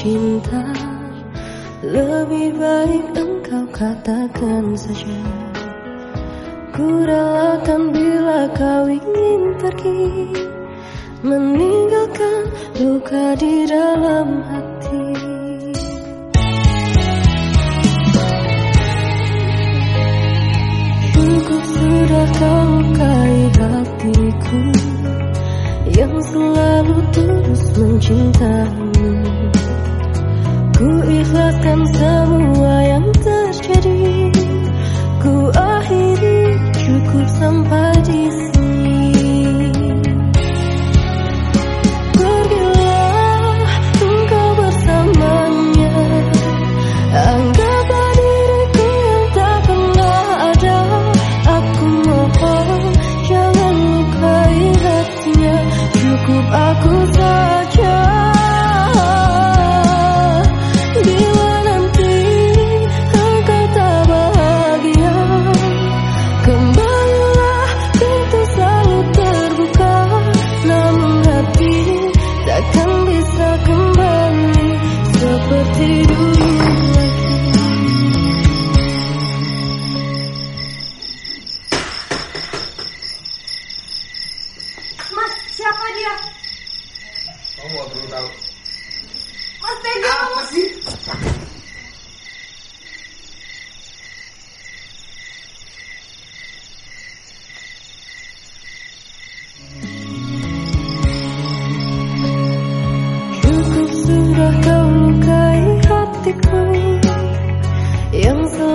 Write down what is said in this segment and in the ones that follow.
cinta Lebih baik engkau katakan saja. Ku relakan bila kau ingin pergi Meninggalkan luka di dalam hati. Cukup sudah kau lukai hatiku Yang selalu terus mencintai. lepaskan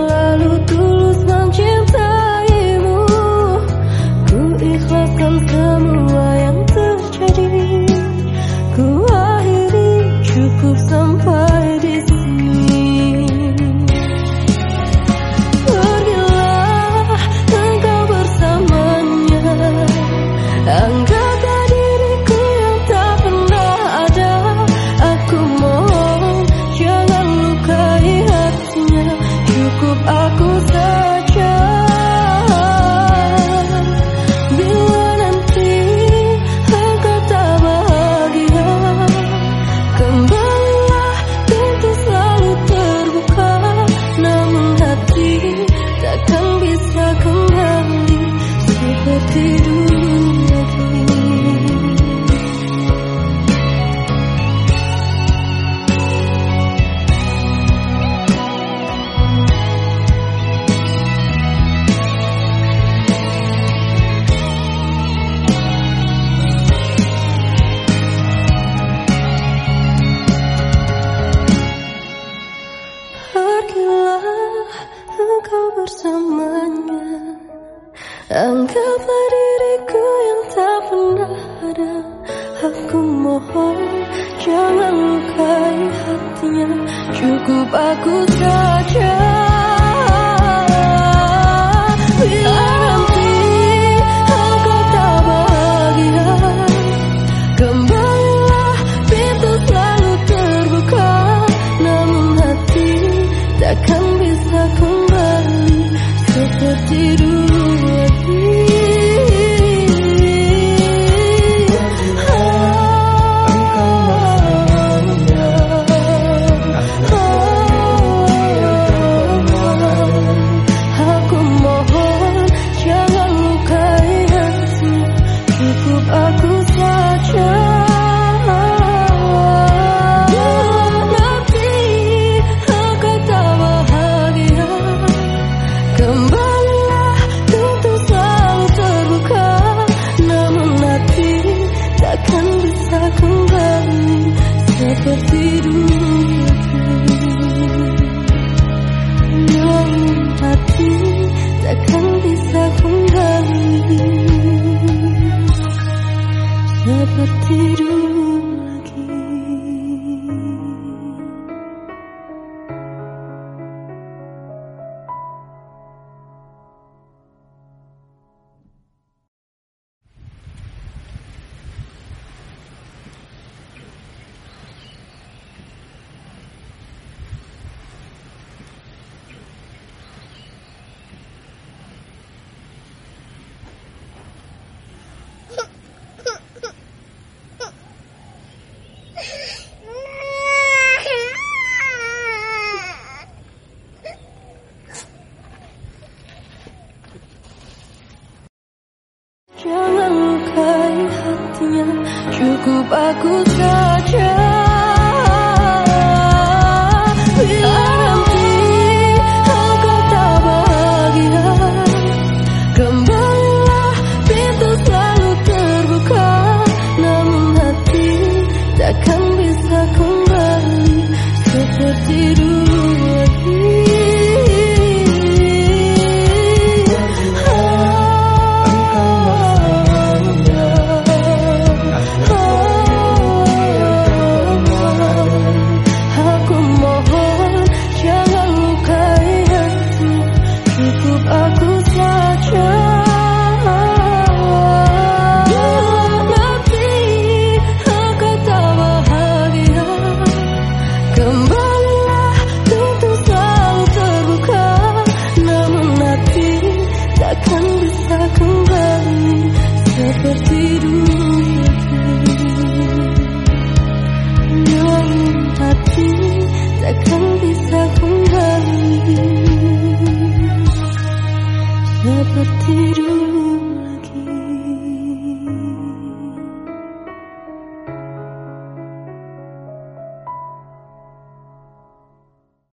lalu tulus. Cukup aku saja Cukup aku saja. Engkau tak bahagia. Kembalilah pintu selalu terbuka. Namun hati takkan bisa kembali seperti dulu